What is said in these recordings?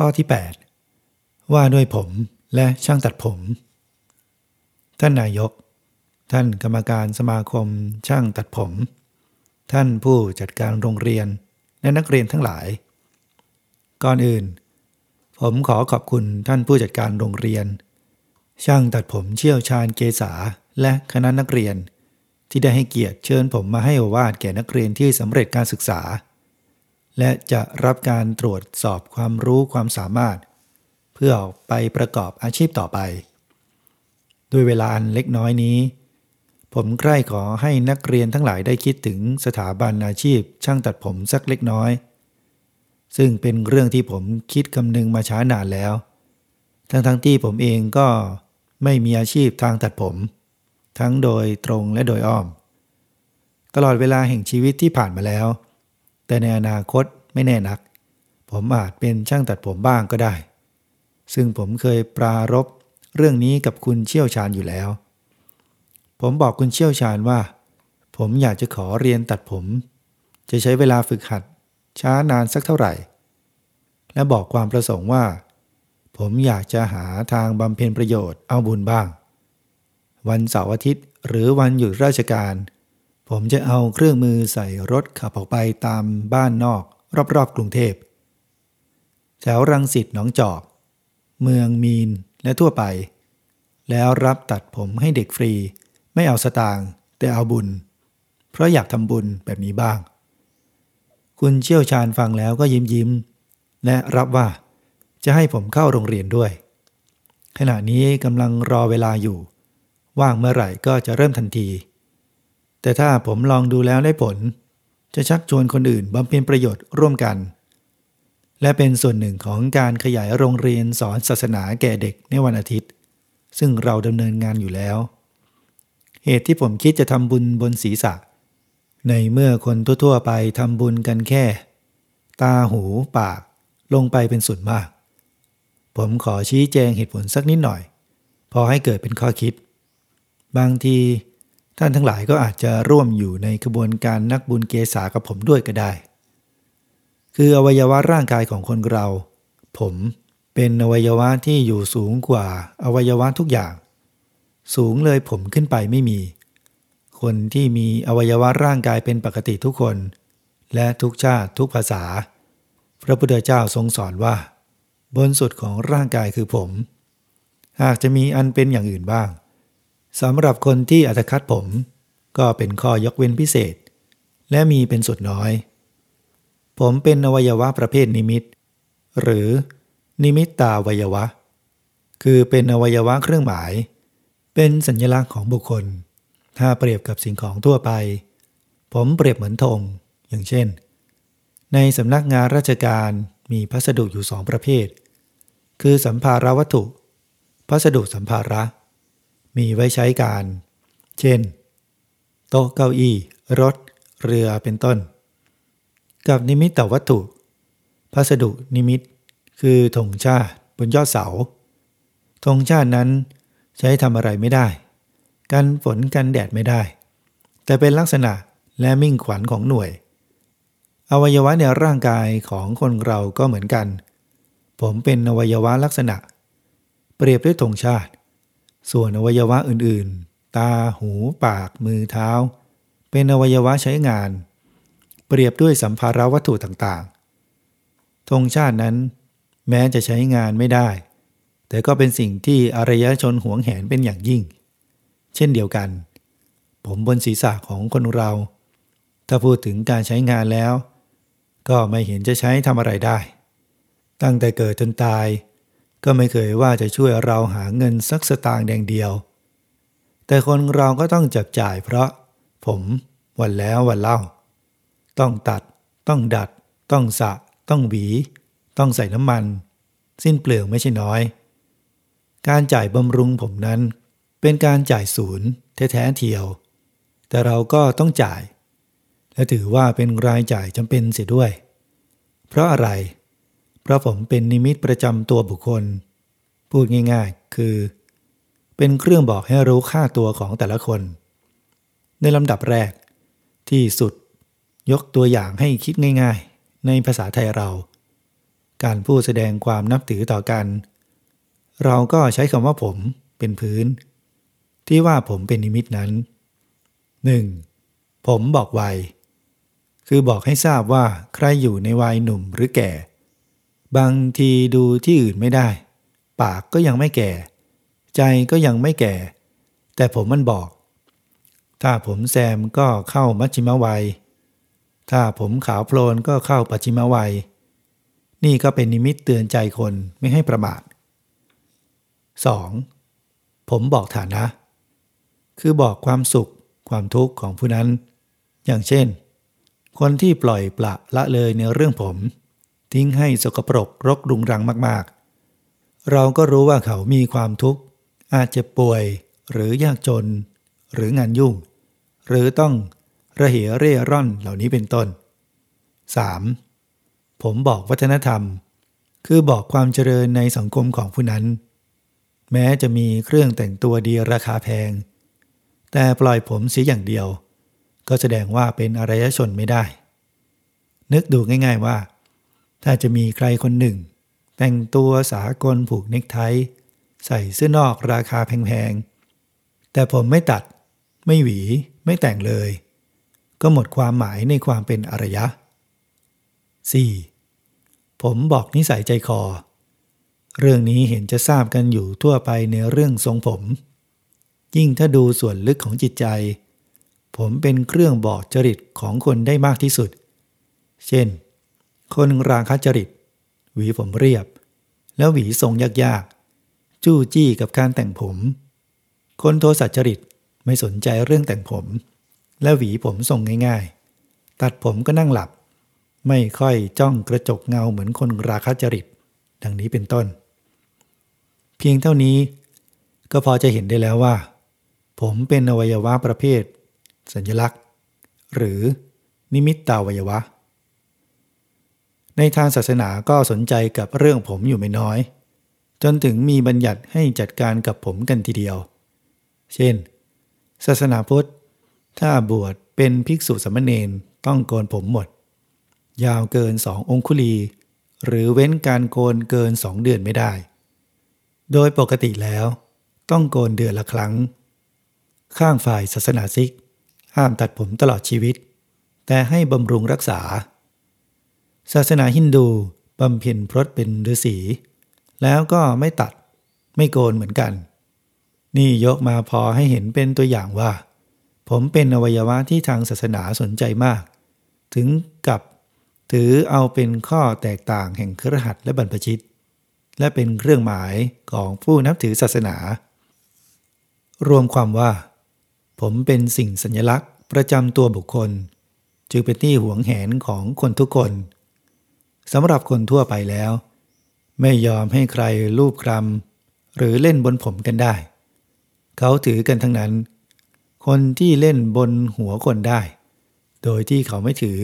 ข้อที่ 8 ว่าด้วยผมและช่างตัดผม ท่านนายก ท่านกรรมการสมาคมช่างตัดผม ท่านผู้จัดการโรงเรียนและนักเรียนทั้งหลาย ก่อนอื่น ผมขอขอบคุณท่านผู้จัดการโรงเรียน ช่างตัดผมเชี่ยวชาญเกษาและคณะนักเรียน ที่ได้ให้เกียรติเชิญผมมาให้โอวาทแก่นักเรียนที่สำเร็จการศึกษา และจะรับการตรวจสอบความรู้ความสามารถ เพื่อออกไปประกอบอาชีพต่อไป ด้วยเวลาอันเล็กน้อยนี้ ผมใกล้ขอให้นักเรียนทั้งหลายได้คิดถึงสถาบันอาชีพช่างตัดผมสักเล็กน้อย ซึ่งเป็นเรื่องที่ผมคิดคำนึงมาช้านานแล้ว ทั้งๆทที่ผมเองก็ไม่มีอาชีพทางตัดผม ทั้งโดยตรงและโดยอ้อม ตลอดเวลาแห่งชีวิตที่ผ่านมาแล้ว แต่ในอนาคตไม่แน่นัก ผมอาจเป็นช่างตัดผมบ้างก็ได้ ซึ่งผมเคยปรารบเรื่องนี้กับคุณเชี่ยวชาญอยู่แล้ว ผมบอกคุณเชี่ยวชาญว่า ผมอยากจะขอเรียนตัดผม จะใช้เวลาฝึกหัด ช้านานสักเท่าไหร่ และบอกความประสงค์ว่า ผมอยากจะหาทางบำเพ็ญประโยชน์เอาบุญบ้าง วันเสาร์อาทิตย์หรือวันหยุดราชการ ผมจะเอาเครื่องมือใส่รถขับออกไปตามบ้านนอก รอบๆกรุงเทพแถวรังสิตหนองจอก เมืองมีนและทั่วไป แล้วรับตัดผมให้เด็กฟรี ไม่เอาสตางค์แต่เอาบุญ เพราะอยากทำบุญแบบนี้บ้าง คุณเชี่ยวชาญฟังแล้วก็ยิ้มยิ้ม และรับว่าจะให้ผมเข้าโรงเรียนด้วย ขณะนี้กำลังรอเวลาอยู่ ว่างเมื่อไหร่ก็จะเริ่มทันที แต่ถ้าผมลองดูแล้วได้ผล จะชักชวนคนอื่นบำเพ็ญประโยชน์ร่วมกัน และเป็นส่วนหนึ่งของการขยายโรงเรียนสอนศาสนาแก่เด็กในวันอาทิตย์ ซึ่งเราดำเนินงานอยู่แล้ว เหตุที่ผมคิดจะทำบุญบนศีรษะ ในเมื่อคนทั่วๆไปทำบุญกันแค่ ตาหูปากลงไปเป็นส่วนมาก ผมขอชี้แจงเหตุผลสักนิดหน่อย พอให้เกิดเป็นข้อคิด บางที ท่านทั้งหลายก็อาจจะร่วมอยู่ในกระบวนการนักบุญเกษากับผมด้วยก็ได้ คืออวัยวะร่างกายของคนเรา ผมเป็นอวัยวะที่อยู่สูงกว่าอวัยวะทุกอย่าง สูงเลยผมขึ้นไปไม่มี คนที่มีอวัยวะร่างกายเป็นปกติทุกคน และทุกชาติทุกภาษา พระพุทธเจ้าทรงสอนว่า บนสุดของร่างกายคือผม หากจะมีอันเป็นอย่างอื่นบ้าง สำหรับคนที่อัตคัดผม ก็เป็นข้อยกเว้นพิเศษ และมีเป็นสุดน้อย ผมเป็นอวัยวะประเภทนิมิต หรือนิมิตตาวัยวะ คือเป็นอวัยวะเครื่องหมาย เป็นสัญลักษณ์ของบุคคล ถ้าเปรียบกับสิ่งของทั่วไป ผมเปรียบเหมือนธงอย่างเช่น ในสำนักงานราชการมีพัสดุอยู่สองประเภท คือสัมภาระวัตถุ พัสดุสัมภาระ มีไว้ใช้การ เช่น โต๊ะเก้าอี้ รถ เรือเป็นต้น กับนิมิตตวัตถุ พัสดุนิมิต คือธงชาติบนยอดเสาธงชาตินั้นใช้ทำอะไรไม่ได้ กันฝนกันแดดไม่ได้ แต่เป็นลักษณะและมิ่งขวัญของหน่วย อวัยวะในร่างกายของคนเราก็เหมือนกัน ผมเป็นอวัยวะลักษณะ เปรียบด้วยธงชาติ ส่วนอวัยวะอื่นๆ ตา หู ปาก มือ เท้า เป็นอวัยวะใช้งาน เปรียบด้วยสัมภาระวัตถุต่างๆ ธงชาตินั้น แม้จะใช้งานไม่ได้ แต่ก็เป็นสิ่งที่อารยชนหวงแหนเป็นอย่างยิ่ง เช่นเดียวกัน ผมบนศีรษะของคนเรา ถ้าพูดถึงการใช้งานแล้ว ก็ไม่เห็นจะใช้ทำอะไรได้ ตั้งแต่เกิดจนตาย ก็ไม่เคยว่าจะช่วยเราหาเงินสักสตางค์แดงเดียว แต่คนเราก็ต้องจับจ่ายเพราะ ผมวันแล้ววันเล่า ต้องตัด ต้องดัด ต้องสะ ต้องหวี ต้องใส่น้ำมัน สิ้นเปลืองไม่ใช่น้อย การจ่ายบำรุงผมนั้น เป็นการจ่ายศูนย์แท้ๆเทียว แต่เราก็ต้องจ่าย และถือว่าเป็นรายจ่ายจำเป็นเสียด้วย เพราะอะไรเพราะผมเป็นนิมิตประจำตัวบุคคล พูดง่ายๆ คือ เป็นเครื่องบอกให้รู้ค่าตัวของแต่ละคน ในลำดับแรก ที่สุดยกตัวอย่างให้คิดง่ายๆ ในภาษาไทยเรา การพูดแสดงความนับถือต่อกัน เราก็ใช้คำว่าผมเป็นพื้น ที่ว่าผมเป็นนิมิตนั้น 1. ผมบอกวัย คือบอกให้ทราบว่าใครอยู่ในวัยหนุ่มหรือแก่ บางทีดูที่อื่นไม่ได้ ปากก็ยังไม่แก่ ใจก็ยังไม่แก่ แต่ผมมันบอก ถ้าผมแซมก็เข้ามัชชิมวัย ถ้าผมขาวโพลนก็เข้าปัจฉิมวัย นี่ก็เป็นนิมิตเตือนใจคนไม่ให้ประมาท 2. ผมบอกฐานะ คือบอกความสุขความทุกข์ของผู้นั้น อย่างเช่น คนที่ปล่อยปละละเลยในเรื่องผม ทิ้งให้สกปรกรกรุงรังมากๆ เราก็รู้ว่าเขามีความทุกข์ อาจจะป่วยหรือยากจน หรืองานยุ่ง หรือต้องระเหเร่ร่อนเหล่านี้เป็นต้น 3. ผมบอกวัฒนธรรม คือบอกความเจริญในสังคมของผู้นั้น แม้จะมีเครื่องแต่งตัวดีราคาแพง แต่ปล่อยผมเสียอย่างเดียว ก็แสดงว่าเป็นอารยชนไม่ได้ นึกดูง่าย ๆว่า ถ้าจะมีใครคนหนึ่ง แต่งตัวสากลผูกเนคไท ใส่เสื้อนอกราคาแพงๆ แต่ผมไม่ตัด ไม่หวี ไม่แต่งเลย ก็หมดความหมายในความเป็นอารยะ 4. ผมบอกนิสัยใจคอ เรื่องนี้เห็นจะทราบกันอยู่ทั่วไปในเรื่องทรงผม ยิ่งถ้าดูส่วนลึกของจิตใจ ผมเป็นเครื่องบอกจริตของคนได้มากที่สุด เช่น คนราคะจริต หวีผมเรียบ แล้วหวีทรงยากๆ จู้จี้กับการแต่งผม คนโทสัจริตไม่สนใจเรื่องแต่งผม และหวีผมทรงง่ายๆ ตัดผมก็นั่งหลับ ไม่ค่อยจ้องกระจกเงาเหมือนคนราคะจริต ดังนี้เป็นต้น เพียงเท่านี้ ก็พอจะเห็นได้แล้วว่า ผมเป็นอวัยวะประเภท สัญลักษณ์ หรือนิมิตตาวัยวะ ในทางศาสนาก็สนใจกับเรื่องผมอยู่ไม่น้อย จนถึงมีบัญญัติให้จัดการกับผมกันทีเดียว เช่น ศาสนาพุทธ ถ้าบวชเป็นภิกษุสมณเณรต้องโกนผมหมด ยาวเกินสององคุลี หรือเว้นการโกนเกินสองเดือนไม่ได้ โดยปกติแล้ว ต้องโกนเดือนละครั้ง ข้างฝ่ายศาสนาซิก ห้ามตัดผมตลอดชีวิต แต่ให้บำรุงรักษา ศาสนาฮินดูบำเพ็ญพรตเป็นฤาษีแล้วก็ไม่ตัดไม่โกนเหมือนกัน นี่ยกมาพอให้เห็นเป็นตัวอย่างว่า ผมเป็นอวัยวะที่ทางศาสนาสนใจมาก ถึงกับถือเอาเป็นข้อแตกต่างแห่งเครือขัดและบรรพชิต และเป็นเครื่องหมายของผู้นับถือศาสนา รวมความว่า ผมเป็นสิ่งสัญลักษณ์ประจำตัวบุคคล จึงเป็นที่หวงแหนของคนทุกคน สำหรับคนทั่วไปแล้ว ไม่ยอมให้ใครลูบคลำหรือเล่นบนผมกันได้ เขาถือกันทั้งนั้น คนที่เล่นบนหัวคนได้ โดยที่เขาไม่ถือ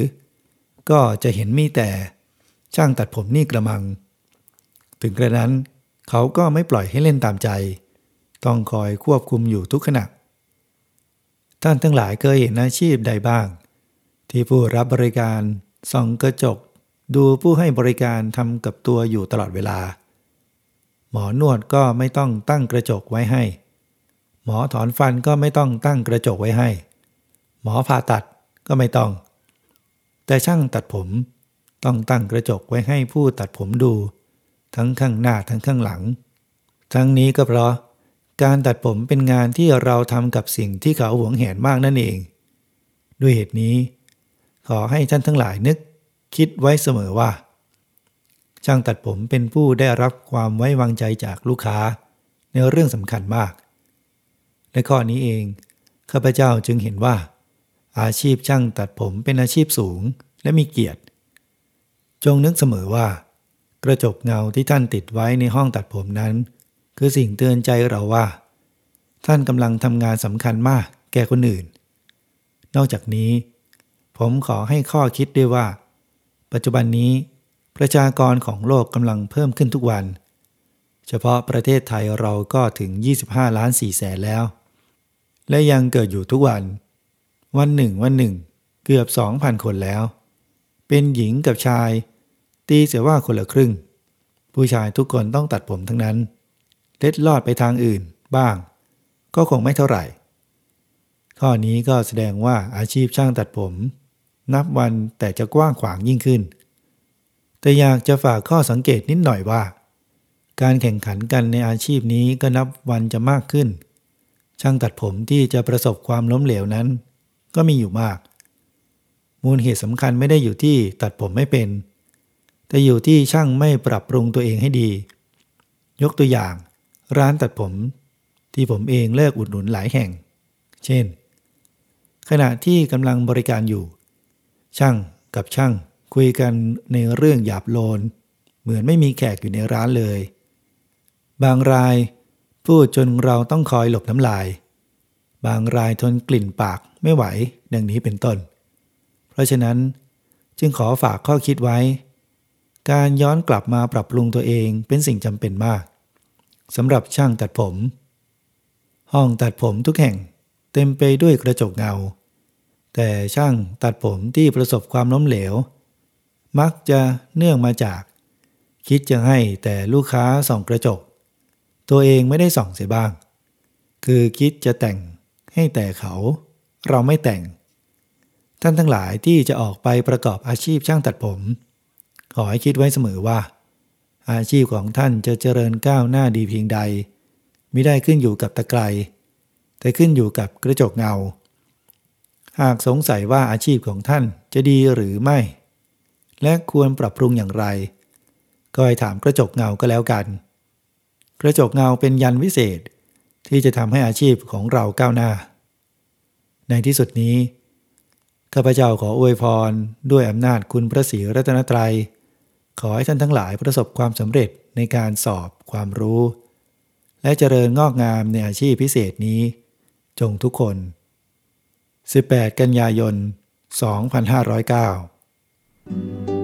ก็จะเห็นมีแต่ช่างตัดผมนี่กระมัง ถึงกระนั้น เขาก็ไม่ปล่อยให้เล่นตามใจ ต้องคอยควบคุมอยู่ทุกขณะท่านทั้งหลายเคยเห็นอาชีพใดบ้าง ที่ผู้รับบริการส่องกระจก ดูผู้ให้บริการทำกับตัวอยู่ตลอดเวลา หมอนวดก็ไม่ต้องตั้งกระจกไว้ให้ หมอถอนฟันก็ไม่ต้องตั้งกระจกไว้ให้ หมอผ่าตัดก็ไม่ต้อง แต่ช่างตัดผมต้องตั้งกระจกไว้ให้ผู้ตัดผมดู ทั้งข้างหน้าทั้งข้างหลัง ทั้งนี้ก็เพราะ การตัดผมเป็นงานที่เราทำกับสิ่งที่เขาหวงแหนมากนั่นเอง ด้วยเหตุนี้ ขอให้ท่านทั้งหลายนึก คิดไว้เสมอว่า ช่างตัดผมเป็นผู้ได้รับความไว้วางใจจากลูกค้าในเรื่องสำคัญมาก ในข้อนี้เองข้าพเจ้าจึงเห็นว่า อาชีพช่างตัดผมเป็นอาชีพสูงและมีเกียรติ จงนึกเสมอว่า กระจกเงาที่ท่านติดไว้ในห้องตัดผมนั้น คือสิ่งเตือนใจเราว่า ท่านกำลังทำงานสำคัญมากแก่คนอื่น นอกจากนี้ ผมขอให้ข้อคิดด้วยว่า ปัจจุบันนี้ ประชากรของโลกกำลังเพิ่มขึ้นทุกวัน เฉพาะประเทศไทยเราก็ถึง 25 ล้าน4แสนแล้ว และยังเกิดอยู่ทุกวัน วันหนึ่งวันหนึ่ง เกือบสองพันคนแล้ว เป็นหญิงกับชาย ตีเสียว่าคนละครึ่ง ผู้ชายทุกคนต้องตัดผมทั้งนั้นเล็ดลอดไปทางอื่นบ้าง ก็คงไม่เท่าไหร่ ข้อนี้ก็แสดงว่าอาชีพช่างตัดผม นับวันแต่จะกว้างขวางยิ่งขึ้น แต่อยากจะฝากข้อสังเกตนิดหน่อยว่า การแข่งขันกันในอาชีพนี้ก็นับวันจะมากขึ้น ช่างตัดผมที่จะประสบความล้มเหลวนั้น ก็มีอยู่มาก มูลเหตุสำคัญไม่ได้อยู่ที่ตัดผมไม่เป็น แต่อยู่ที่ช่างไม่ปรับปรุงตัวเองให้ดี ยกตัวอย่าง ร้านตัดผมที่ผมเองเลิกอุดหนุนหลายแห่ง เช่น ขณะที่กำลังบริการอยู่ ช่างกับช่างคุยกันในเรื่องหยาบโลน เหมือนไม่มีแขกอยู่ในร้านเลย บางรายพูดจนเราต้องคอยหลบน้ำลาย บางรายทนกลิ่นปากไม่ไหวดังนี้เป็นต้น เพราะฉะนั้นจึงขอฝากข้อคิดไว้ การย้อนกลับมาปรับปรุงตัวเองเป็นสิ่งจำเป็นมากสำหรับช่างตัดผม ห้องตัดผมทุกแห่งเต็มไปด้วยกระจกเงา แต่ช่างตัดผมที่ประสบความล้มเหลว มักจะเนื่องมาจาก คิดจะให้แต่ลูกค้าส่องกระจก ตัวเองไม่ได้ส่องเสียบ้าง คือคิดจะแต่งให้แต่เขา เราไม่แต่ง ท่านทั้งหลายที่จะออกไปประกอบอาชีพช่างตัดผม ขอให้คิดไว้เสมอว่า อาชีพของท่านจะเจริญก้าวหน้าดีเพียงใด ไม่ได้ขึ้นอยู่กับตะไคร่แต่ขึ้นอยู่กับกระจกเงา หากสงสัยว่าอาชีพของท่านจะดีหรือไม่ และควรปรับปรุงอย่างไร ก็ให้ถามกระจกเงาก็แล้วกัน กระจกเงาเป็นยันวิเศษ ที่จะทำให้อาชีพของเราก้าวหน้า ในที่สุดนี้ ข้าพเจ้าขออวยพรด้วยอำนาจคุณพระศรีรัตนตรัย ขอให้ท่านทั้งหลายประสบความสำเร็จในการสอบความรู้ และเจริญงอกงามในอาชีพพิเศษนี้ จงทุกคน 18 กันยายน 2509